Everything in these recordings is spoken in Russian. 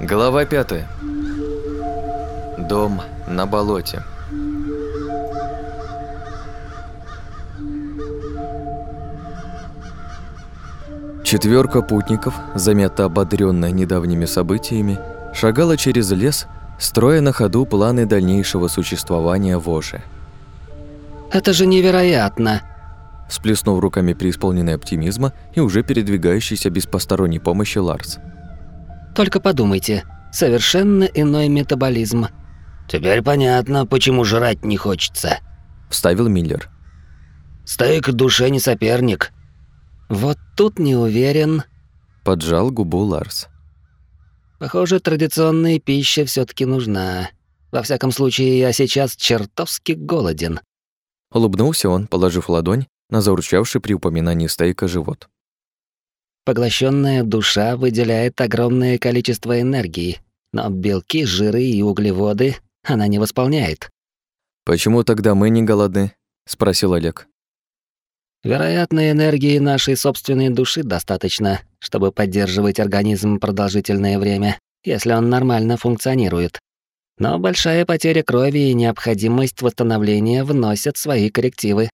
Глава 5. Дом на болоте. Четверка путников, заметно ободрённая недавними событиями, шагала через лес, строя на ходу планы дальнейшего существования вожи. «Это же невероятно!» Сплеснув руками преисполненной оптимизма и уже передвигающийся без посторонней помощи Ларс. «Только подумайте, совершенно иной метаболизм». «Теперь понятно, почему жрать не хочется», – вставил Миллер. «Стейк душе не соперник». «Вот тут не уверен», – поджал губу Ларс. «Похоже, традиционная пища все таки нужна. Во всяком случае, я сейчас чертовски голоден». Улыбнулся он, положив ладонь на заурчавший при упоминании стейка живот. Поглощенная душа выделяет огромное количество энергии, но белки, жиры и углеводы она не восполняет. «Почему тогда мы не голодны?» — спросил Олег. Вероятно, энергии нашей собственной души достаточно, чтобы поддерживать организм продолжительное время, если он нормально функционирует. Но большая потеря крови и необходимость восстановления вносят свои коррективы.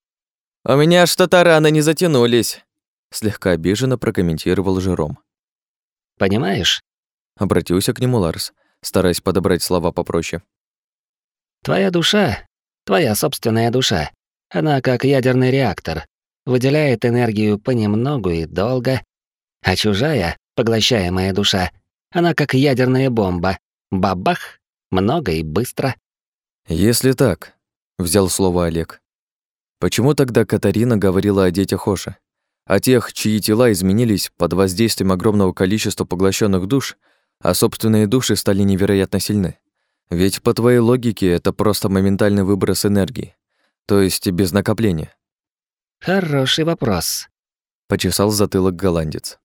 «У меня что-то рано не затянулись», — слегка обиженно прокомментировал Жером. «Понимаешь?» — обратился к нему Ларс, стараясь подобрать слова попроще. «Твоя душа, твоя собственная душа, она как ядерный реактор, выделяет энергию понемногу и долго, а чужая, поглощаемая душа, она как ядерная бомба. Бабах, много и быстро. Если так, взял слово Олег. Почему тогда Катарина говорила о детях Оша? О тех, чьи тела изменились под воздействием огромного количества поглощенных душ, а собственные души стали невероятно сильны. Ведь по твоей логике это просто моментальный выброс энергии, то есть без накопления. Хороший вопрос. Почесал затылок голландец.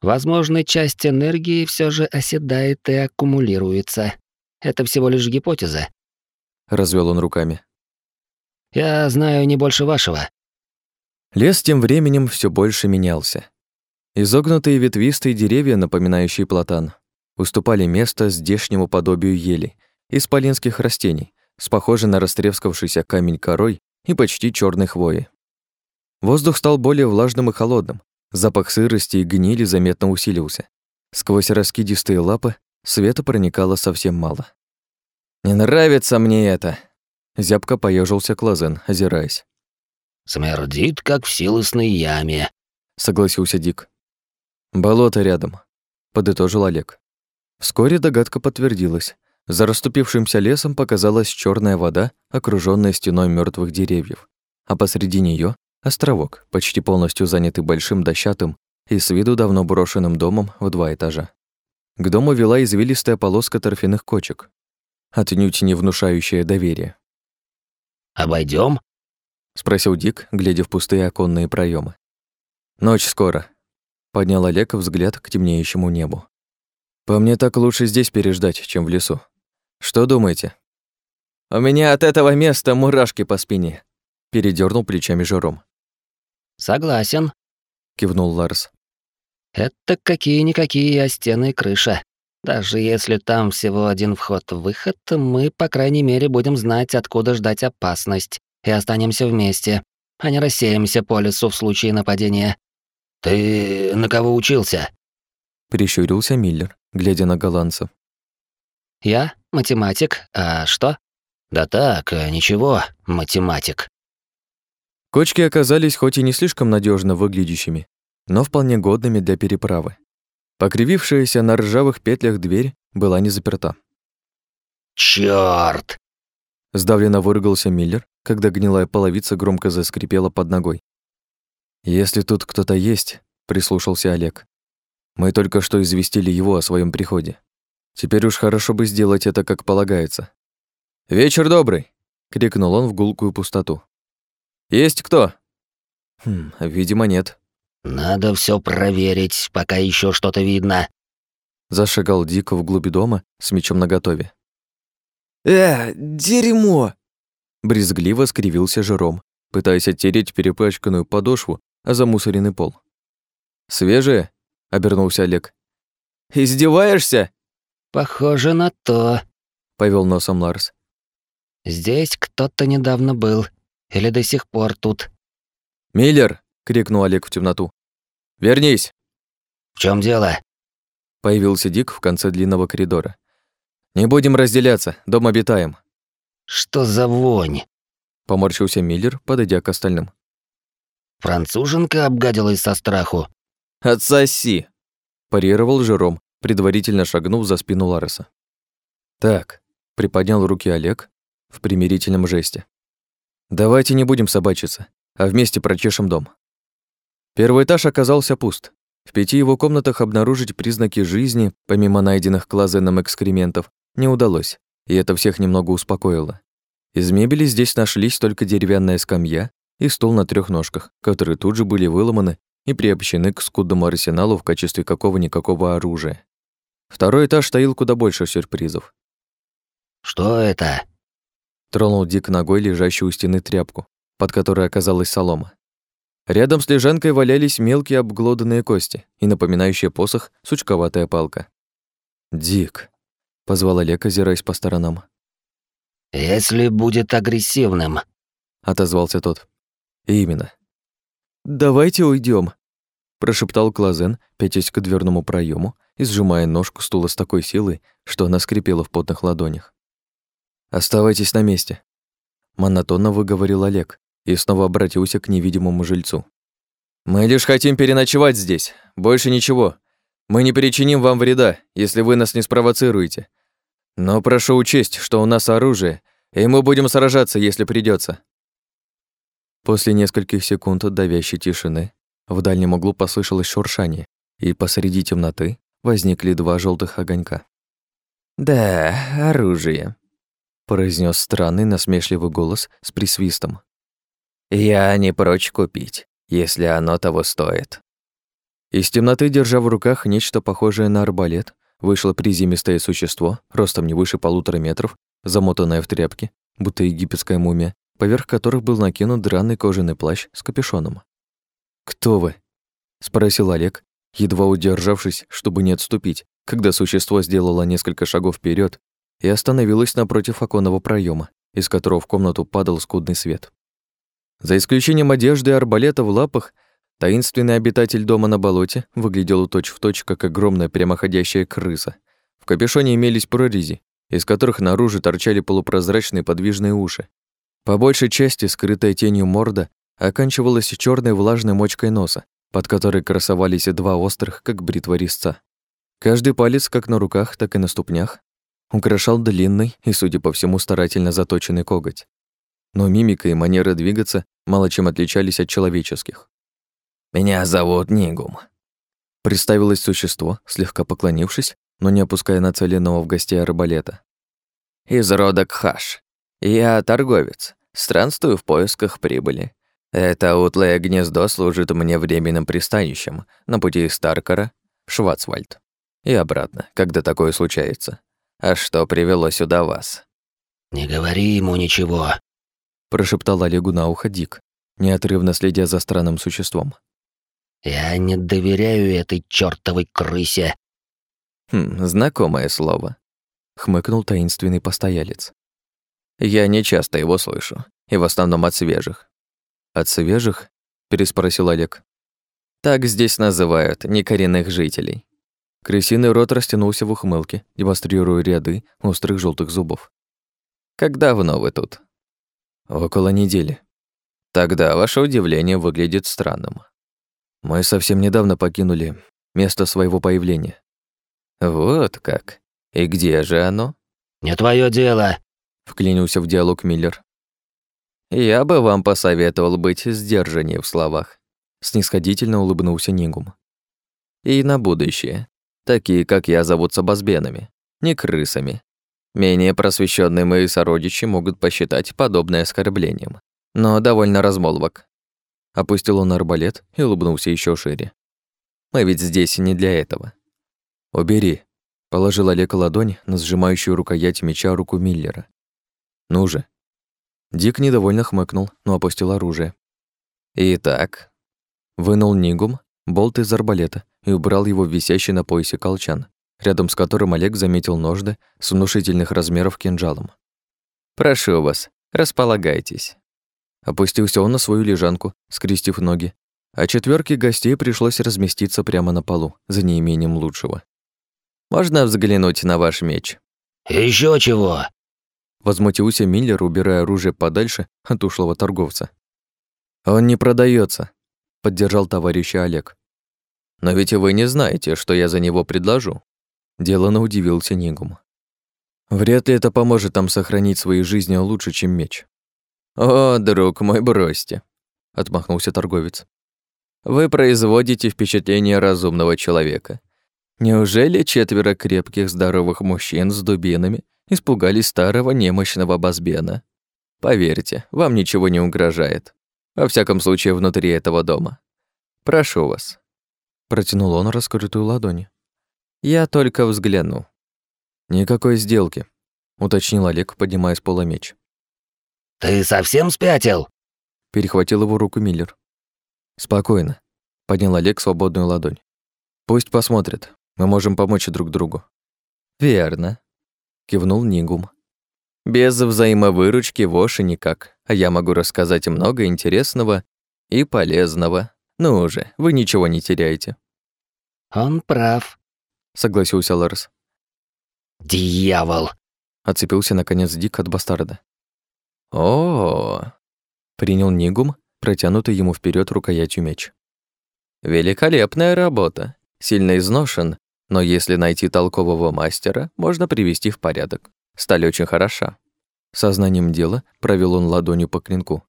Возможно, часть энергии все же оседает и аккумулируется. Это всего лишь гипотеза. Развел он руками. Я знаю не больше вашего. Лес тем временем все больше менялся. Изогнутые ветвистые деревья, напоминающие платан, уступали место здешнему подобию ели, исполинских растений, с похожей на растрескавшийся камень корой и почти черной хвои. Воздух стал более влажным и холодным. Запах сырости и гнили заметно усилился. Сквозь раскидистые лапы света проникало совсем мало. «Не нравится мне это!» Зябко поежился Клазен, озираясь. «Смердит, как в силосной яме», — согласился Дик. «Болото рядом», — подытожил Олег. Вскоре догадка подтвердилась. За расступившимся лесом показалась черная вода, окруженная стеной мертвых деревьев, а посреди нее Островок, почти полностью занятый большим дощатым и с виду давно брошенным домом в два этажа. К дому вела извилистая полоска торфяных кочек, отнюдь не внушающая доверия. Обойдем? Спросил Дик, глядя в пустые оконные проемы. «Ночь скоро», — поднял Олег взгляд к темнеющему небу. «По мне так лучше здесь переждать, чем в лесу. Что думаете?» «У меня от этого места мурашки по спине», — передернул плечами Жером. «Согласен», — кивнул Ларс. «Это какие-никакие, а стены и крыша. Даже если там всего один вход-выход, мы, по крайней мере, будем знать, откуда ждать опасность, и останемся вместе, а не рассеемся по лесу в случае нападения». «Ты на кого учился?» — прищурился Миллер, глядя на голландца. «Я математик, а что?» «Да так, ничего, математик». Кочки оказались хоть и не слишком надежно выглядящими, но вполне годными для переправы. Покривившаяся на ржавых петлях дверь была не заперта. «Чёрт!» Сдавленно выругался Миллер, когда гнилая половица громко заскрипела под ногой. «Если тут кто-то есть», — прислушался Олег. «Мы только что известили его о своем приходе. Теперь уж хорошо бы сделать это, как полагается». «Вечер добрый!» — крикнул он в гулкую пустоту. Есть кто? Хм, видимо, нет. Надо все проверить, пока еще что-то видно. Зашагал Дико вглубь дома с мечом наготове. «Э, дерьмо!» Брезгливо скривился Жером, пытаясь оттереть перепачканную подошву о замусоренный пол. «Свежее?» — обернулся Олег. «Издеваешься?» Похоже на то. Повел носом Ларс. Здесь кто-то недавно был. Или до сих пор тут. «Миллер!» — крикнул Олег в темноту. «Вернись!» В чем дело? Появился Дик в конце длинного коридора. «Не будем разделяться, дом обитаем», Что за вонь? — поморщился Миллер, подойдя к остальным. Француженка обгадилась со страху. «Отсоси!» — парировал Жером, предварительно шагнув за спину Лареса. «Так», — приподнял руки Олег в примирительном жесте. «Давайте не будем собачиться, а вместе прочешем дом». Первый этаж оказался пуст. В пяти его комнатах обнаружить признаки жизни, помимо найденных клазеном экскрементов, не удалось, и это всех немного успокоило. Из мебели здесь нашлись только деревянная скамья и стол на трех ножках, которые тут же были выломаны и приобщены к скудному арсеналу в качестве какого-никакого оружия. Второй этаж таил куда больше сюрпризов. Что это? Тронул Дик ногой лежащую у стены тряпку, под которой оказалась солома. Рядом с лежанкой валялись мелкие обглоданные кости и напоминающая посох сучковатая палка. «Дик», — позвал Олег, озираясь по сторонам. Если будет агрессивным. отозвался тот. Именно. Давайте уйдем, прошептал Клазен, пятясь к дверному проему и сжимая ножку стула с такой силой, что она скрипела в потных ладонях. Оставайтесь на месте, монотонно выговорил Олег и снова обратился к невидимому жильцу. Мы лишь хотим переночевать здесь, больше ничего. Мы не причиним вам вреда, если вы нас не спровоцируете. Но прошу учесть, что у нас оружие, и мы будем сражаться, если придется. После нескольких секунд давящей тишины в дальнем углу послышалось шуршание, и посреди темноты возникли два желтых огонька. «Да, оружие», — произнес странный насмешливый голос с присвистом. «Я не прочь купить, если оно того стоит». Из темноты, держа в руках нечто похожее на арбалет, вышло приземистое существо, ростом не выше полутора метров, замотанное в тряпки, будто египетская мумия, поверх которых был накинут драный кожаный плащ с капюшоном. «Кто вы?» — спросил Олег, едва удержавшись, чтобы не отступить, когда существо сделало несколько шагов вперед и остановилось напротив оконного проема, из которого в комнату падал скудный свет. За исключением одежды и арбалета в лапах, таинственный обитатель дома на болоте выглядел точь-в-точь, как огромная прямоходящая крыса. В капюшоне имелись прорези, из которых наружу торчали полупрозрачные подвижные уши. По большей части скрытая тенью морда оканчивалась черной влажной мочкой носа, под которой красовались два острых, как бритва резца. Каждый палец, как на руках, так и на ступнях, украшал длинный и, судя по всему, старательно заточенный коготь. Но мимика и манера двигаться мало чем отличались от человеческих. Меня зовут Нигум. Представилось существо, слегка поклонившись, но не опуская нацеленного в гостей арбалета. Из рода Кхаш. Я торговец. Странствую в поисках прибыли. Это утлое гнездо служит мне временным пристанищем на пути из Таркара в Шварцвальд. И обратно, когда такое случается. А что привело сюда вас? Не говори ему ничего, прошептал Олегу на ухо Дик, неотрывно следя за странным существом. Я не доверяю этой чёртовой крысе. Хм, знакомое слово, хмыкнул таинственный постоялец. Я не часто его слышу, и в основном от свежих. От свежих? переспросил Олег. Так здесь называют некоренных жителей. Крысиный рот растянулся в ухмылке, демонстрируя ряды острых желтых зубов. Как давно вы тут? Около недели. Тогда ваше удивление выглядит странным. Мы совсем недавно покинули место своего появления. Вот как. И где же оно? Не твое дело, вклинился в диалог Миллер. Я бы вам посоветовал быть сдержаннее в словах, снисходительно улыбнулся Нигум. И на будущее. Такие, как я, зовутся базбенами, не крысами. Менее просвещенные мои сородичи могут посчитать подобное оскорблением, но довольно размолвок. Опустил он арбалет и улыбнулся еще шире. Мы ведь здесь не для этого. Убери, положил Олег ладонь на сжимающую рукоять меча руку Миллера. Ну же. Дик недовольно хмыкнул, но опустил оружие. Итак, вынул Нигум болт из арбалета и убрал его в висящий на поясе колчан, рядом с которым Олег заметил ножды с внушительных размеров кинжалом. «Прошу вас, располагайтесь». Опустился он на свою лежанку, скрестив ноги, а четверке гостей пришлось разместиться прямо на полу, за неимением лучшего. «Можно взглянуть на ваш меч?» Еще чего?» Возмутился Миллер, убирая оружие подальше от ушлого торговца. «Он не продается, поддержал товарища Олег. «Но ведь вы не знаете, что я за него предложу». Делано удивился Нигум. «Вряд ли это поможет нам сохранить свои жизни лучше, чем меч». «О, друг мой, бросьте», — отмахнулся торговец. «Вы производите впечатление разумного человека. Неужели четверо крепких здоровых мужчин с дубинами испугались старого немощного Базбена? Поверьте, вам ничего не угрожает. Во всяком случае, внутри этого дома. Прошу вас. Протянул он раскрытую ладонь. Я только взгляну. Никакой сделки, уточнил Олег, поднимая с пола меч. Ты совсем спятил? Перехватил его руку Миллер. Спокойно, поднял Олег свободную ладонь. Пусть посмотрят. Мы можем помочь друг другу. Верно, кивнул Нигум. Без взаимовыручки воши никак, а я могу рассказать много интересного и полезного. Ну уже, вы ничего не теряете. Он прав, согласился Ларс. Дьявол! Отцепился наконец Дик от бастарда. О, -о, -о. принял Нигум, протянутый ему вперед рукоятью меч. Великолепная работа. Сильно изношен, но если найти толкового мастера, можно привести в порядок. Сталь очень хороша. Сознанием дела провел он ладонью по клинку.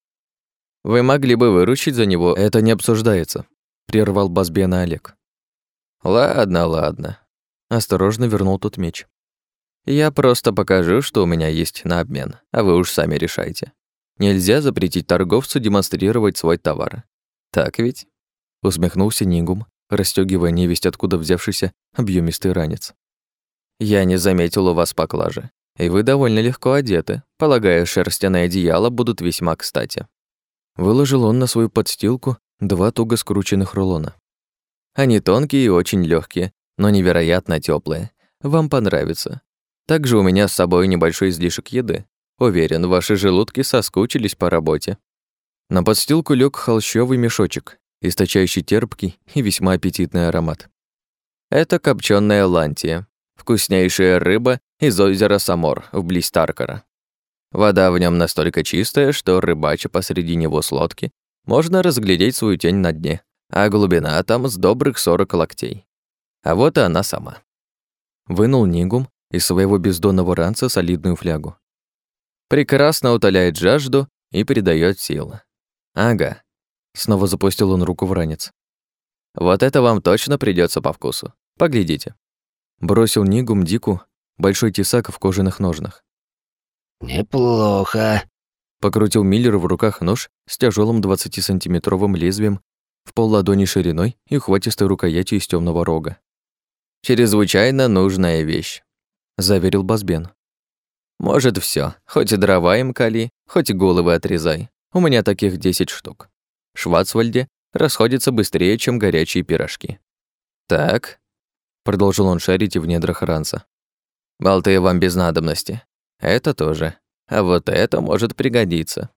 Вы могли бы выручить за него. Это не обсуждается, прервал Базбена Олег. Ладно, ладно. Осторожно вернул тот меч. Я просто покажу, что у меня есть на обмен, а вы уж сами решайте. Нельзя запретить торговцу демонстрировать свой товар. Так ведь? Усмехнулся Нигум, расстёгивая невесть откуда взявшийся объемистый ранец. «Я не заметил у вас поклажи, и вы довольно легко одеты. Полагаю, шерстяные одеяла будут весьма кстати». Выложил он на свою подстилку два туго скрученных рулона. Они тонкие и очень легкие, но невероятно теплые. Вам понравится. Также у меня с собой небольшой излишек еды. Уверен, ваши желудки соскучились по работе. На подстилку лег холщовый мешочек, источающий терпкий и весьма аппетитный аромат. Это копченая лантия, вкуснейшая рыба из озера Самор, вблизь Таркара. Вода в нем настолько чистая, что рыбача посреди него с лодки можно разглядеть свою тень на дне, а глубина там с добрых сорок локтей. А вот и она сама. Вынул Нигум из своего бездонного ранца солидную флягу. Прекрасно утоляет жажду и придает силы. Ага, Снова запустил он руку в ранец. Вот это вам точно придется по вкусу. Поглядите. Бросил Нигум Дику большой тесак в кожаных ножнах. Неплохо. Покрутил Миллер в руках нож с тяжелым 20-сантиметровым лезвием в пол ладони шириной и ухватистой рукоятью из темного рога. «Чрезвычайно нужная вещь», — заверил Базбен. «Может, все, хоть и дрова им кали, хоть и головы отрезай. У меня таких 10 штук. Шварцвальде расходятся быстрее, чем горячие пирожки. «Так», — продолжил он шарить в недрах ранца. «Болты вам без надобности. Это тоже. А вот это может пригодиться».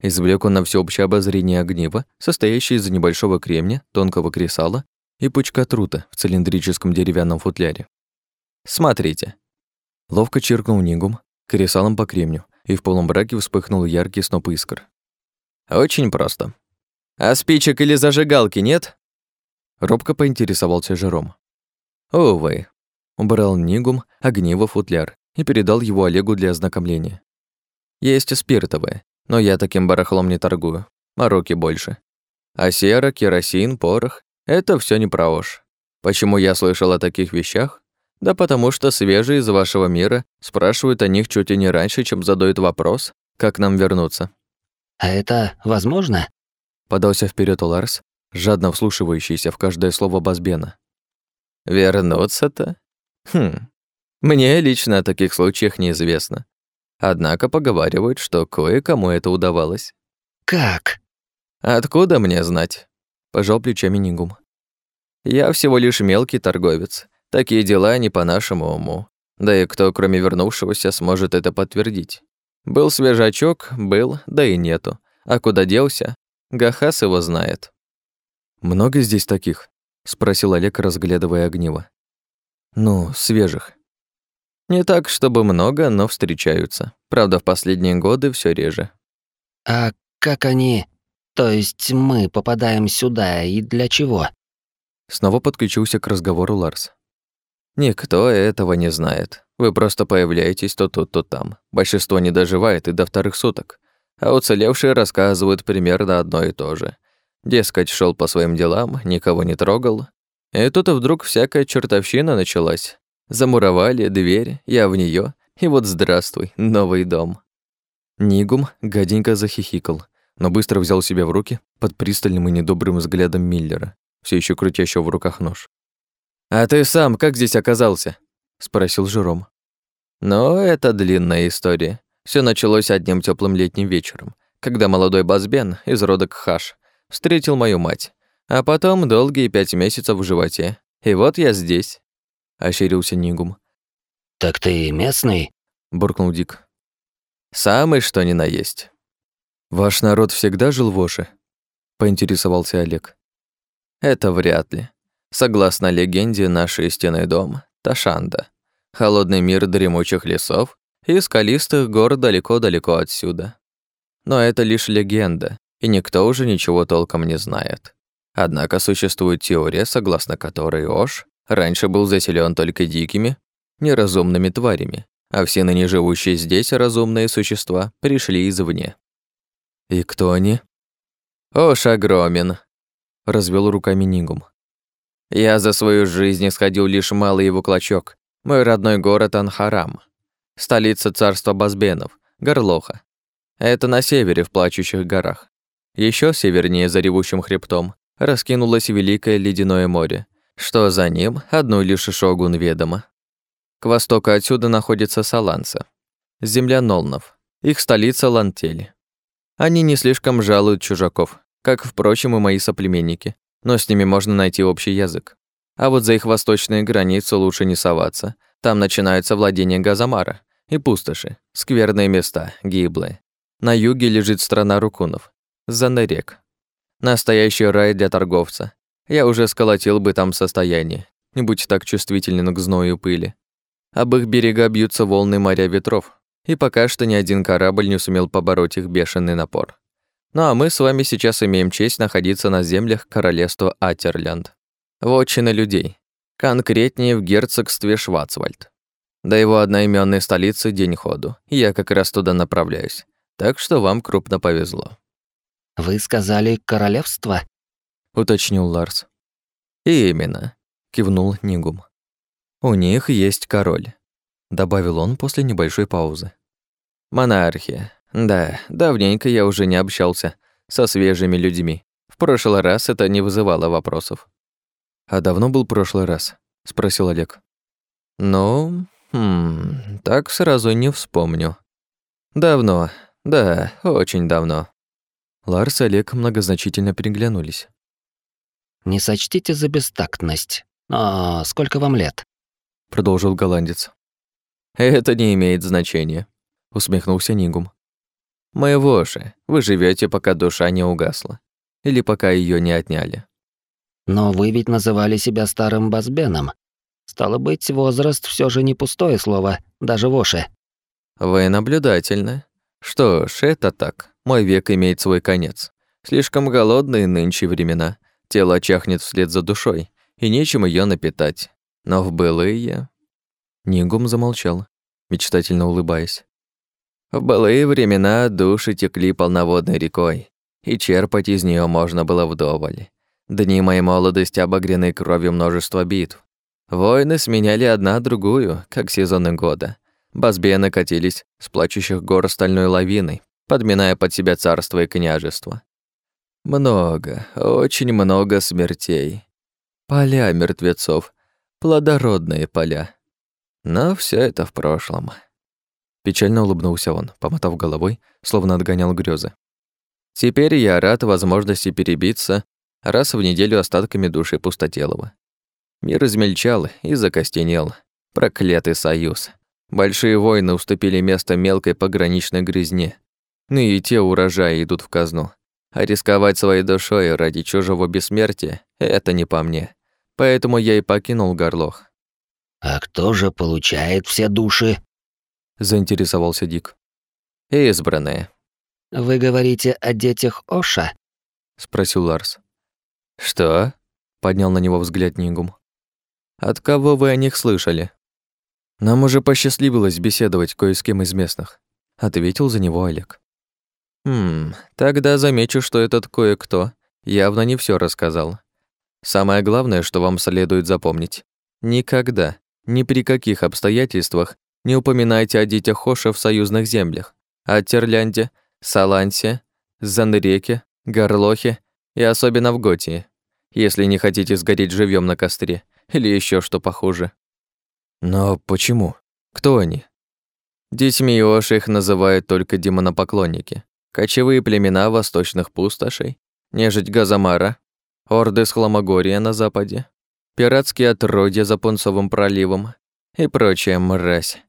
Извлек он на всеобщее обозрение огниво, состоящее из небольшого кремня, тонкого кресала и пучка трута в цилиндрическом деревянном футляре. «Смотрите». Ловко чиркнул нигум кресалом по кремню, и в полном браке вспыхнул яркий сноп искр. «Очень просто. «А спичек или зажигалки нет?» Робко поинтересовался Жером. «Увы». Убрал Нигум огниво футляр и передал его Олегу для ознакомления. «Есть спиртовые, но я таким барахлом не торгую, руки больше. А сера, керосин, порох — это все не про ож. Почему я слышал о таких вещах? Да потому что свежие из вашего мира спрашивают о них чуть и не раньше, чем задают вопрос, как нам вернуться». «А это возможно?» Подался вперед Ларс, жадно вслушивающийся в каждое слово Базбена. «Вернуться-то? Хм. Мне лично о таких случаях неизвестно. Однако поговаривают, что кое-кому это удавалось». «Как?» «Откуда мне знать?» — пожал плечами Нигум. «Я всего лишь мелкий торговец. Такие дела не по нашему уму. Да и кто, кроме вернувшегося, сможет это подтвердить? Был свежачок, был, да и нету. А куда делся? Гахас его знает. «Много здесь таких?» — спросил Олег, разглядывая огниво. «Ну, свежих». «Не так, чтобы много, но встречаются. Правда, в последние годы все реже». «А как они... То есть мы попадаем сюда и для чего?» Снова подключился к разговору Ларс. Никто этого не знает. Вы просто появляетесь то тут, то там. Большинство не доживает и до вторых суток. А уцелевшие рассказывают примерно одно и то же. Дескать, шел по своим делам, никого не трогал. И тут вдруг всякая чертовщина началась. Замуровали дверь, я в нее, и вот здравствуй, новый дом. Нигум гаденько захихикал, но быстро взял себя в руки под пристальным и недобрым взглядом Миллера, все еще крутящего в руках нож. «А ты сам как здесь оказался?» — спросил Жером. «Но это длинная история. Все началось одним теплым летним вечером, когда молодой Базбен из рода Кхаш встретил мою мать, а потом долгие пять месяцев в животе. И вот я здесь», — ощерился Нигум. «Так ты местный?» — буркнул Дик. «Самый что ни на есть». «Ваш народ всегда жил в Оше?» — поинтересовался Олег. «Это вряд ли. Согласно легенде, наш истинный дом — Ташанда, холодный мир дремучих лесов и скалистых гор далеко-далеко отсюда. Но это лишь легенда, и никто уже ничего толком не знает. Однако существует теория, согласно которой Ош раньше был заселен только дикими, неразумными тварями, а все ныне живущие здесь разумные существа пришли извне. «И кто они?» «Ош огромен», — развел руками Нигум. Я за свою жизнь сходил лишь малый его клочок. Мой родной город Анхарам. Столица царства Базбенов, Горлоха. Это на севере, в Плачущих горах. Еще севернее, за ревущим хребтом, раскинулось Великое Ледяное море, что за ним одну лишь шогун ведомо. К востоку отсюда находится Саланса, земля Нолнов, их столица Лантель. Они не слишком жалуют чужаков, как, впрочем, и мои соплеменники, но с ними можно найти общий язык. А вот за их восточные границы лучше не соваться. Там начинаются владения Газамара и пустоши, скверные места, гиблые. На юге лежит страна рукунов, Занерек. Настоящий рай для торговца. Я уже сколотил бы там состояние, не будь так чувствителен к зною пыли. Об их берега бьются волны моря ветров, и пока что ни один корабль не сумел побороть их бешеный напор. Ну а мы с вами сейчас имеем честь находиться на землях королевства Атерлянд. Вотчина людей. Конкретнее в герцогстве Шварцвальд. До его одноименной столицы день ходу. Я как раз туда направляюсь. Так что вам крупно повезло. «Вы сказали королевство?» — уточнил Ларс. «Именно», — кивнул Нигум. «У них есть король», — добавил он после небольшой паузы. «Монархия. Да, давненько я уже не общался со свежими людьми. В прошлый раз это не вызывало вопросов. А давно был прошлый раз? спросил Олег. Ну, хм, так сразу не вспомню. Давно. Да, очень давно. Ларс и Олег многозначительно переглянулись. Не сочтите за бестактность. Но сколько вам лет? продолжил голландец. Это не имеет значения, усмехнулся Нигум. Моего же. Вы живете, пока душа не угасла. Или пока ее не отняли. Но вы ведь называли себя старым Базбеном. Стало быть, возраст все же не пустое слово, даже воши. Вы наблюдательны. Что ж, это так. Мой век имеет свой конец. Слишком голодные нынче времена. Тело чахнет вслед за душой, и нечем ее напитать. Но в былые... Нигум замолчал, мечтательно улыбаясь. В былые времена души текли полноводной рекой, и черпать из нее можно было вдоволь. Дни моей молодости обогрены кровью множества битв. Войны сменяли одна другую, как сезоны года. Базбены катились с плачущих гор стальной лавиной, подминая под себя царство и княжество. Много, очень много смертей. Поля мертвецов, плодородные поля. Но все это в прошлом. Печально улыбнулся он, помотав головой, словно отгонял грезы. «Теперь я рад возможности перебиться раз в неделю остатками души пустотелого. Мир измельчал и закостенел. Проклятый союз. Большие войны уступили место мелкой пограничной грязне. Ну и те урожаи идут в казну. А рисковать своей душой ради чужого бессмертия – это не по мне. Поэтому я и покинул горлох. «А кто же получает все души?» – заинтересовался Дик. «Избранные». «Вы говорите о детях Оша?» – спросил Ларс. «Что?» – поднял на него взгляд Нигум. «От кого вы о них слышали?» «Нам уже посчастливилось беседовать кое с кем из местных», — ответил за него Олег. «Хм, тогда замечу, что этот кое-кто явно не все рассказал. Самое главное, что вам следует запомнить. Никогда, ни при каких обстоятельствах не упоминайте о детях Хоша в союзных землях, о Терлянде, Салансе, Занреке, Горлохе и особенно в Готии, если не хотите сгореть живьем на костре или еще что похуже. Но почему? Кто они? Детьми Иоши их называют только демонопоклонники. Кочевые племена восточных пустошей, нежить Газамара, орды с Хламогория на западе, пиратские отродья за Пунцовым проливом и прочая мразь.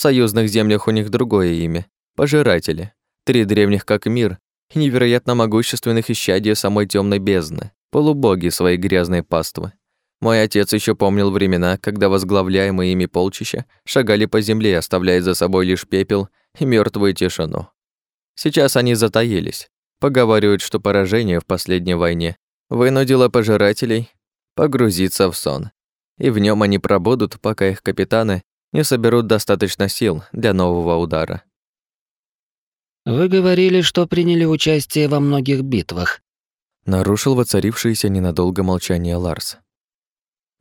В союзных землях у них другое имя – пожиратели. Три древних как мир и невероятно могущественных исчадия самой темной бездны, полубоги своей грязной паствы. Мой отец еще помнил времена, когда возглавляемые ими полчища шагали по земле, оставляя за собой лишь пепел и мертвую тишину. Сейчас они затаились. Поговаривают, что поражение в последней войне вынудило пожирателей погрузиться в сон. И в нем они пробудут, пока их капитаны не соберут достаточно сил для нового удара. «Вы говорили, что приняли участие во многих битвах», нарушил воцарившееся ненадолго молчание Ларс.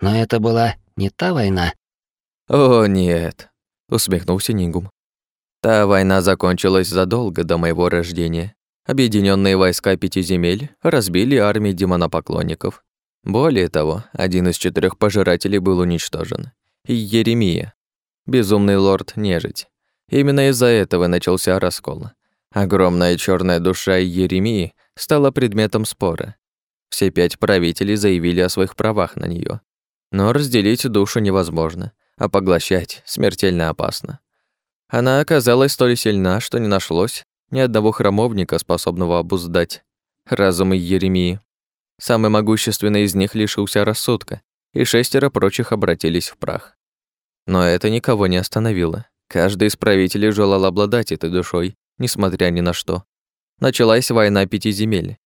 Но это была не та война. О, нет, усмехнулся Нингум. Та война закончилась задолго до моего рождения. Объединенные войска пяти земель разбили армии демонопоклонников. Более того, один из четырех пожирателей был уничтожен. Еремия, безумный лорд нежить. Именно из-за этого начался раскол. Огромная черная душа Еремии стала предметом спора. Все пять правителей заявили о своих правах на нее. Но разделить душу невозможно, а поглощать смертельно опасно. Она оказалась столь сильна, что не нашлось ни одного храмовника, способного обуздать разум Еремии. Самый могущественный из них лишился рассудка, и шестеро прочих обратились в прах. Но это никого не остановило. Каждый из правителей желал обладать этой душой, несмотря ни на что. Началась война пяти земель.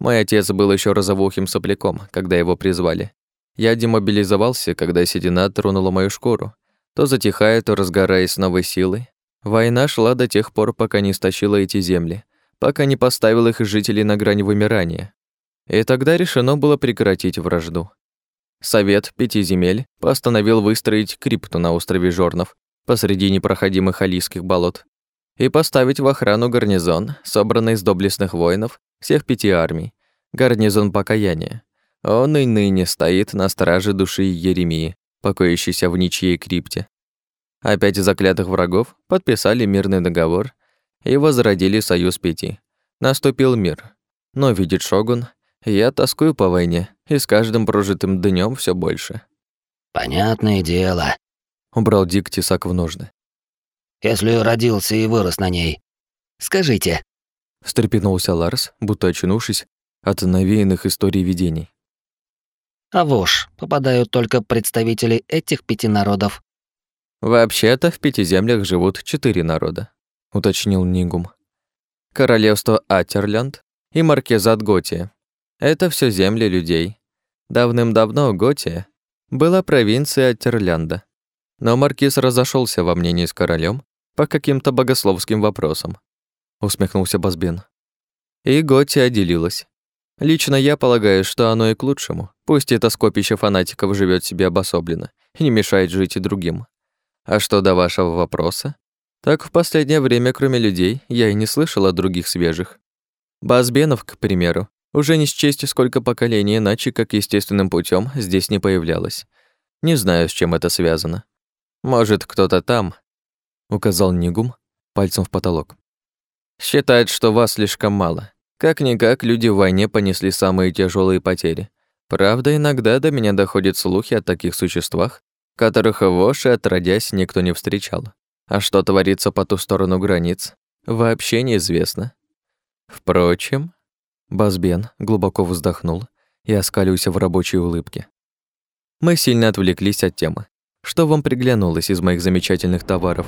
Мой отец был еще розовухим сопляком, когда его призвали. Я демобилизовался, когда седина тронула мою шкуру. То затихая, то разгораясь с новой силой. Война шла до тех пор, пока не стащила эти земли, пока не поставил их жителей на грани вымирания. И тогда решено было прекратить вражду. Совет пяти земель постановил выстроить крипту на острове Жорнов посреди непроходимых алийских болот и поставить в охрану гарнизон, собранный из доблестных воинов всех пяти армий, гарнизон покаяния. Он и ныне стоит на страже души Еремии, покоящейся в ничьей крипте. Опять заклятых врагов подписали мирный договор и возродили союз пяти. Наступил мир. Но, видит Шогун, я тоскую по войне, и с каждым прожитым днем все больше. «Понятное дело», — убрал Дик тесак в ножны. «Если родился и вырос на ней. Скажите». Встрепенулся Ларс, будто очнувшись от навеянных историй видений. А в Ош попадают только представители этих пяти народов. Вообще-то в пяти землях живут четыре народа, уточнил Нигум. Королевство Атерлянд и Маркезат Готия. Это все земли людей. Давным-давно Готия была провинцией Атерлянда. Но маркиз разошелся во мнении с королем по каким-то богословским вопросам. Усмехнулся Базбен. И Готия отделилась. Лично я полагаю, что оно и к лучшему. Пусть это скопище фанатиков живет себе обособленно и не мешает жить и другим. А что до вашего вопроса? Так в последнее время, кроме людей, я и не слышал о других свежих. Базбенов, к примеру, уже не счесть сколько поколений, иначе как естественным путем здесь не появлялось. Не знаю, с чем это связано. Может, кто-то там, указал Нигум пальцем в потолок. Считает, что вас слишком мало. Как-никак люди в войне понесли самые тяжелые потери. Правда, иногда до меня доходят слухи о таких существах, которых вовсе отродясь никто не встречал. А что творится по ту сторону границ, вообще неизвестно. Впрочем, Базбен глубоко вздохнул и оскалился в рабочей улыбке. Мы сильно отвлеклись от темы. Что вам приглянулось из моих замечательных товаров?